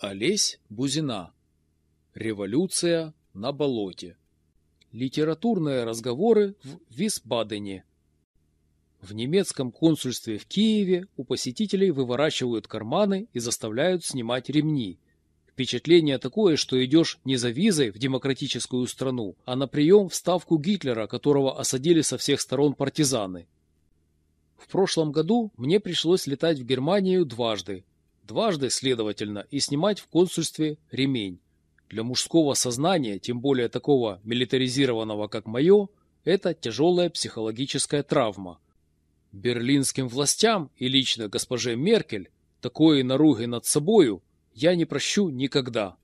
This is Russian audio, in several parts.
Олесь Бузина. Революция на болоте. Литературные разговоры в Висбадене. В немецком консульстве в Киеве у посетителей выворачивают карманы и заставляют снимать ремни. Впечатление такое, что идешь не за визой в демократическую страну, а на прием в ставку Гитлера, которого осадили со всех сторон партизаны. В прошлом году мне пришлось летать в Германию дважды, дважды, следовательно, и снимать в консульстве ремень. Для мужского сознания, тем более такого милитаризированного, как мое, это тяжелая психологическая травма. Берлинским властям и лично госпоже Меркель такое наруги над собою я не прощу никогда.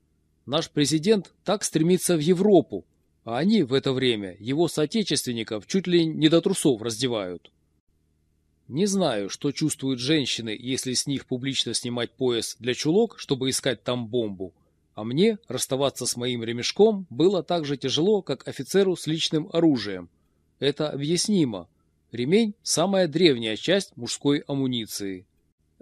Наш президент так стремится в Европу, а они в это время его соотечественников чуть ли не до трусов раздевают. Не знаю, что чувствуют женщины, если с них публично снимать пояс для чулок, чтобы искать там бомбу. А мне расставаться с моим ремешком было так же тяжело, как офицеру с личным оружием. Это объяснимо. Ремень – самая древняя часть мужской амуниции.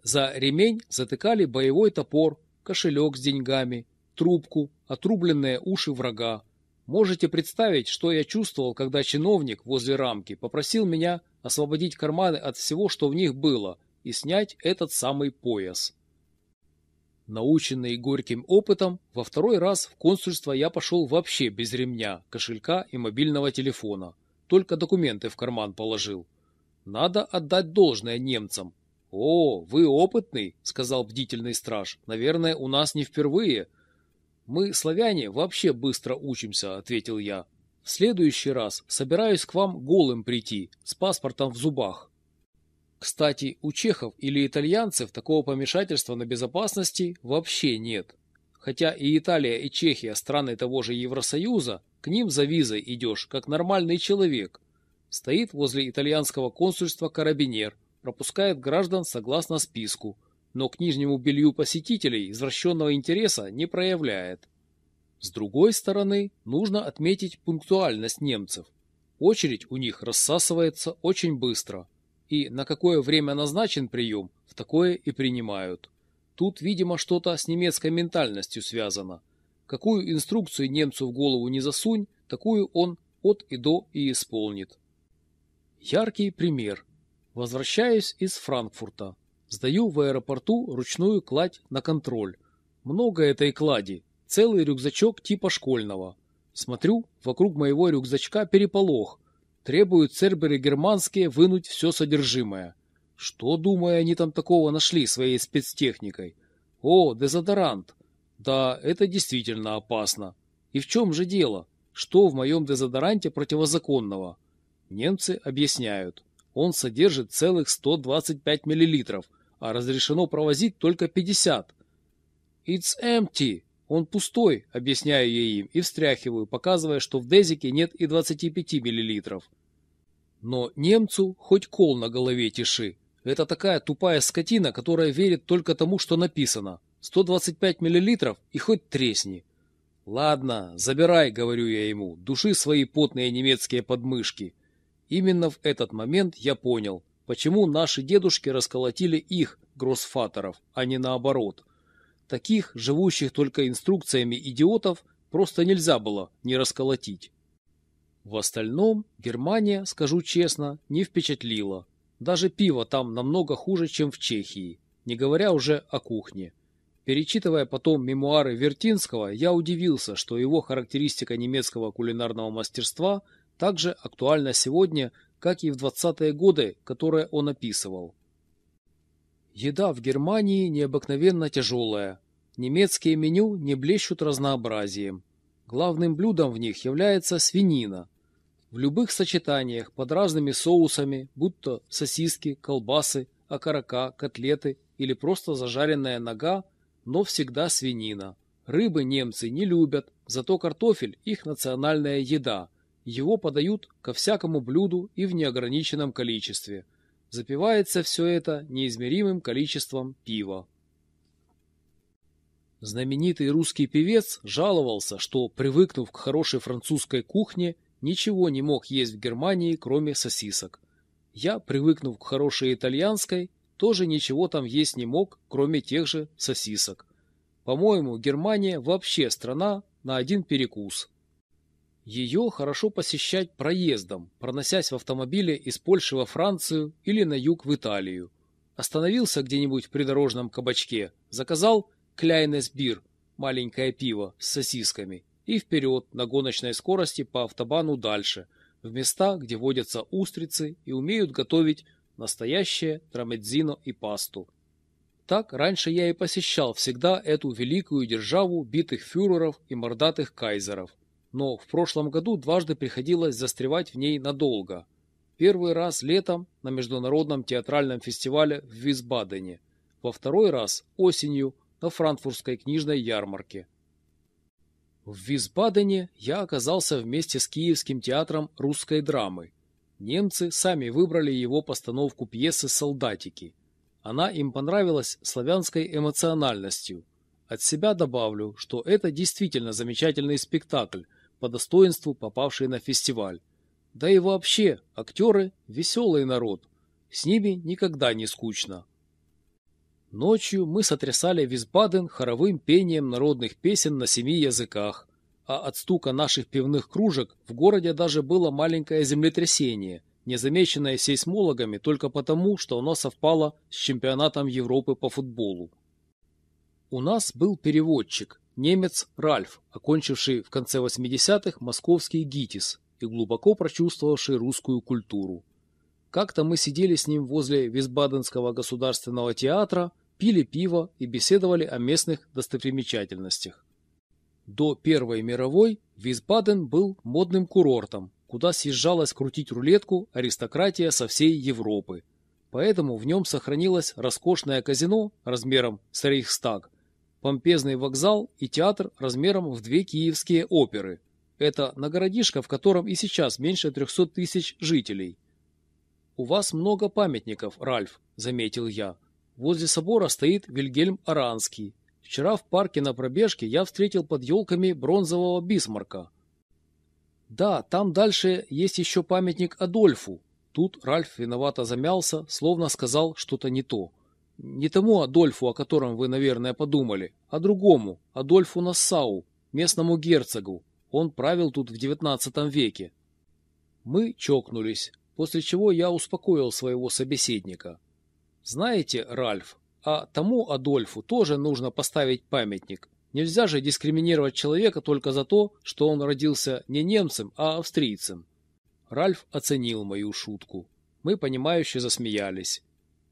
За ремень затыкали боевой топор, кошелек с деньгами, трубку, отрубленные уши врага, Можете представить, что я чувствовал, когда чиновник возле рамки попросил меня освободить карманы от всего, что в них было, и снять этот самый пояс. Наученный горьким опытом, во второй раз в консульство я пошел вообще без ремня, кошелька и мобильного телефона. Только документы в карман положил. Надо отдать должное немцам. «О, вы опытный», — сказал бдительный страж. «Наверное, у нас не впервые. «Мы, славяне, вообще быстро учимся», — ответил я. «В следующий раз собираюсь к вам голым прийти, с паспортом в зубах». Кстати, у чехов или итальянцев такого помешательства на безопасности вообще нет. Хотя и Италия, и Чехия страны того же Евросоюза, к ним за визой идешь, как нормальный человек. Стоит возле итальянского консульства карабинер, пропускает граждан согласно списку, но к нижнему белью посетителей извращенного интереса не проявляет. С другой стороны, нужно отметить пунктуальность немцев. Очередь у них рассасывается очень быстро, и на какое время назначен прием, в такое и принимают. Тут, видимо, что-то с немецкой ментальностью связано. Какую инструкцию немцу в голову не засунь, такую он от и до и исполнит. Яркий пример. Возвращаюсь из Франкфурта. Сдаю в аэропорту ручную кладь на контроль. Много этой клади, целый рюкзачок типа школьного. Смотрю, вокруг моего рюкзачка переполох. Требуют церберы германские вынуть все содержимое. Что, думаю, они там такого нашли своей спецтехникой? О, дезодорант. Да, это действительно опасно. И в чем же дело? Что в моем дезодоранте противозаконного? Немцы объясняют. Он содержит целых 125 миллилитров, а разрешено провозить только 50. It's empty. Он пустой, объясняю я им и встряхиваю, показывая, что в дезике нет и 25 миллилитров. Но немцу хоть кол на голове тиши. Это такая тупая скотина, которая верит только тому, что написано. 125 миллилитров и хоть тресни. Ладно, забирай, говорю я ему, души свои потные немецкие подмышки. Именно в этот момент я понял, почему наши дедушки расколотили их, гроссфатеров, а не наоборот. Таких, живущих только инструкциями идиотов, просто нельзя было не расколотить. В остальном Германия, скажу честно, не впечатлила. Даже пиво там намного хуже, чем в Чехии, не говоря уже о кухне. Перечитывая потом мемуары Вертинского, я удивился, что его характеристика немецкого кулинарного мастерства также актуальна сегодня, как и в 20-е годы, которые он описывал. Еда в Германии необыкновенно тяжелая. Немецкие меню не блещут разнообразием. Главным блюдом в них является свинина. В любых сочетаниях под разными соусами, будь то сосиски, колбасы, окорока, котлеты или просто зажаренная нога, но всегда свинина. Рыбы немцы не любят, зато картофель – их национальная еда, его подают ко всякому блюду и в неограниченном количестве. Запивается все это неизмеримым количеством пива. Знаменитый русский певец жаловался, что, привыкнув к хорошей французской кухне, ничего не мог есть в Германии, кроме сосисок. Я, привыкнув к хорошей итальянской, тоже ничего там есть не мог, кроме тех же сосисок. По-моему, Германия вообще страна на один перекус. Ее хорошо посещать проездом, проносясь в автомобиле из Польши во Францию или на юг в Италию. Остановился где-нибудь в придорожном кабачке, заказал кляйнес бир, маленькое пиво с сосисками, и вперед на гоночной скорости по автобану дальше, в места, где водятся устрицы и умеют готовить настоящее трамедзино и пасту. Так раньше я и посещал всегда эту великую державу битых фюреров и мордатых кайзеров – но в прошлом году дважды приходилось застревать в ней надолго. Первый раз летом на Международном театральном фестивале в Висбадене, во второй раз осенью на Франкфуртской книжной ярмарке. В Висбадене я оказался вместе с Киевским театром русской драмы. Немцы сами выбрали его постановку пьесы «Солдатики». Она им понравилась славянской эмоциональностью. От себя добавлю, что это действительно замечательный спектакль, по достоинству попавшие на фестиваль. Да и вообще, актеры – веселый народ. С ними никогда не скучно. Ночью мы сотрясали Висбаден хоровым пением народных песен на семи языках, а от стука наших пивных кружек в городе даже было маленькое землетрясение, незамеченное сейсмологами только потому, что оно совпало с чемпионатом Европы по футболу. У нас был переводчик, Немец Ральф, окончивший в конце 80-х московский ГИТИС и глубоко прочувствовавший русскую культуру. Как-то мы сидели с ним возле Висбаденского государственного театра, пили пиво и беседовали о местных достопримечательностях. До Первой мировой Висбаден был модным курортом, куда съезжалась крутить рулетку аристократия со всей Европы. Поэтому в нем сохранилось роскошное казино размером с Рейхстаг, помпезный вокзал и театр размером в две киевские оперы. Это на городишко, в котором и сейчас меньше 300 тысяч жителей. «У вас много памятников, Ральф», — заметил я. «Возле собора стоит Вильгельм Аранский. Вчера в парке на пробежке я встретил под елками бронзового бисмарка». «Да, там дальше есть еще памятник Адольфу». Тут Ральф виновато замялся, словно сказал что-то не то. Не тому Адольфу, о котором вы, наверное, подумали, а другому, Адольфу Нассау, местному герцогу. Он правил тут в девятнадцатом веке. Мы чокнулись, после чего я успокоил своего собеседника. Знаете, Ральф, а тому Адольфу тоже нужно поставить памятник. Нельзя же дискриминировать человека только за то, что он родился не немцем, а австрийцем. Ральф оценил мою шутку. Мы, понимающе засмеялись.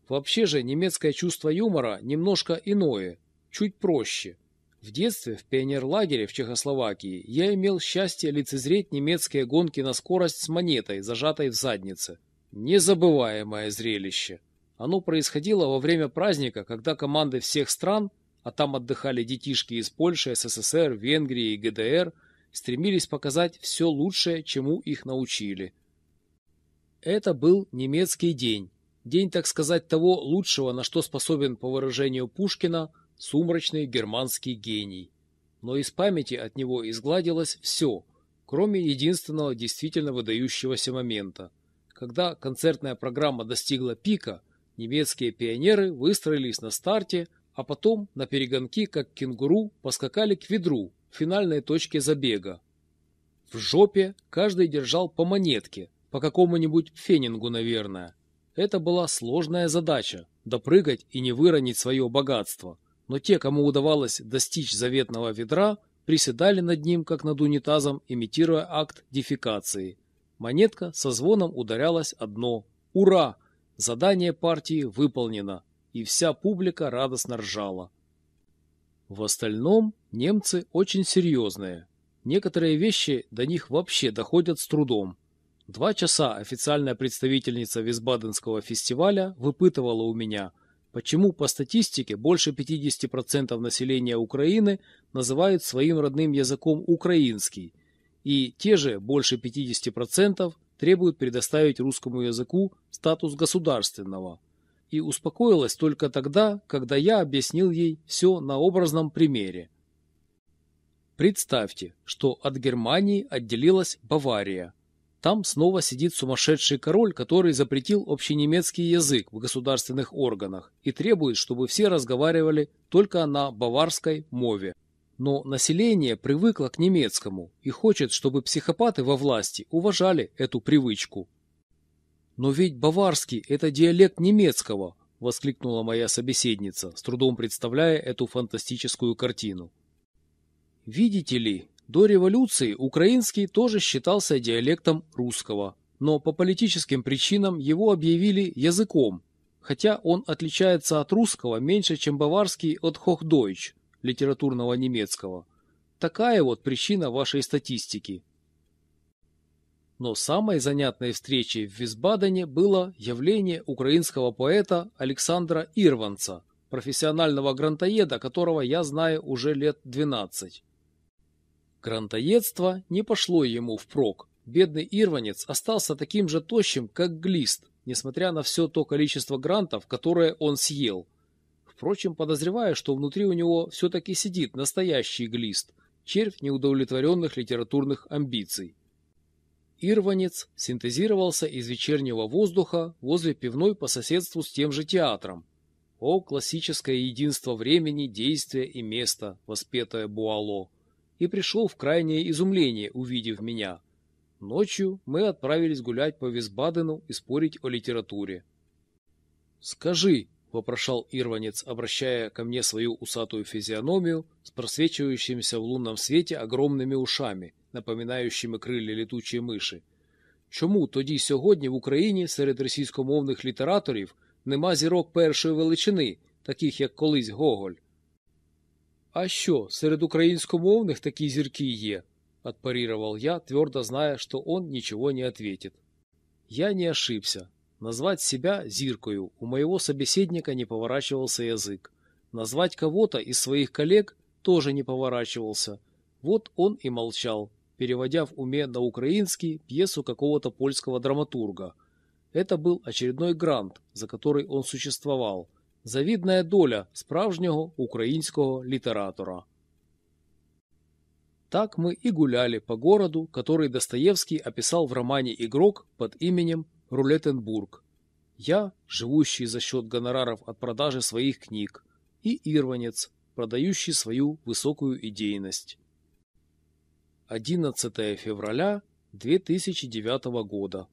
Вообще же немецкое чувство юмора немножко иное, чуть проще. В детстве в пионерлагере в Чехословакии я имел счастье лицезреть немецкие гонки на скорость с монетой, зажатой в заднице. Незабываемое зрелище. Оно происходило во время праздника, когда команды всех стран, а там отдыхали детишки из Польши, СССР, Венгрии и ГДР, стремились показать все лучшее, чему их научили. Это был немецкий день, День, так сказать, того лучшего, на что способен, по выражению Пушкина, сумрачный германский гений. Но из памяти от него изгладилось все, кроме единственного действительно выдающегося момента. Когда концертная программа достигла пика, немецкие пионеры выстроились на старте, а потом на перегонки, как кенгуру, поскакали к ведру, финальной точке забега. В жопе каждый держал по монетке, по какому-нибудь фенингу, наверное. Это была сложная задача – допрыгать и не выронить свое богатство. Но те, кому удавалось достичь заветного ведра, приседали над ним, как над унитазом, имитируя акт дефекации. Монетка со звоном ударялась о дно. Ура! Задание партии выполнено, и вся публика радостно ржала. В остальном немцы очень серьезные. Некоторые вещи до них вообще доходят с трудом. Два часа официальная представительница Висбаденского фестиваля выпытывала у меня, почему по статистике больше 50% населения Украины называют своим родным языком украинский, и те же больше 50% требуют предоставить русскому языку статус государственного. И успокоилась только тогда, когда я объяснил ей все на образном примере. Представьте, что от Германии отделилась Бавария – Там снова сидит сумасшедший король, который запретил общенемецкий язык в государственных органах и требует, чтобы все разговаривали только на баварской мове. Но население привыкло к немецкому и хочет, чтобы психопаты во власти уважали эту привычку. «Но ведь баварский – это диалект немецкого», – воскликнула моя собеседница, с трудом представляя эту фантастическую картину. «Видите ли, до революции украинский тоже считался диалектом русского, но по политическим причинам его объявили языком, хотя он отличается от русского меньше, чем баварский от Hochdeutsch, литературного немецкого. Такая вот причина вашей статистики. Но самой занятной встречей в Висбадене было явление украинского поэта Александра Ирванца, профессионального грантоеда, которого я знаю уже лет 12. Грантоедство не пошло ему впрок. Бедный ирванец остался таким же тощим, как глист, несмотря на все то количество грантов, которое он съел. Впрочем, подозреваю, что внутри у него все-таки сидит настоящий глист, червь неудовлетворенных литературных амбиций. Ирванец синтезировался из вечернего воздуха возле пивной по соседству с тем же театром. О, классическое единство времени, действия и места, воспетое Буало! и пришел в крайнее изумление, увидев меня. Ночью мы отправились гулять по Висбадену и спорить о литературе. «Скажи», — вопрошал Ирванец, обращая ко мне свою усатую физиономию с просвечивающимися в лунном свете огромными ушами, напоминающими крылья летучої миші, чому тоді сьогодні в Україні серед російськомовних літераторів нема зірок першої величини, таких як колись Гоголь? «А що, серед українськомовних такі зірки є?» – отпарировал я, твердо зная, что он ничего не ответит. Я не ошибся. Назвать себя зиркою у моего собеседника не поворачивался язык. Назвать кого-то из своих коллег тоже не поворачивался. Вот он и молчал, переводя в уме на украинский пьесу какого-то польского драматурга. Это был очередной грант, за который он существовал – Завідна доля справжнього українського літератора. Так мы и гуляли по городу, который Достоевский описал в романе «Игрок» под именем Рулетенбург. Я, живущий за счет гонораров от продажи своих книг, и Ирванец, продающий свою высокую идейность. 11 февраля 2009 года.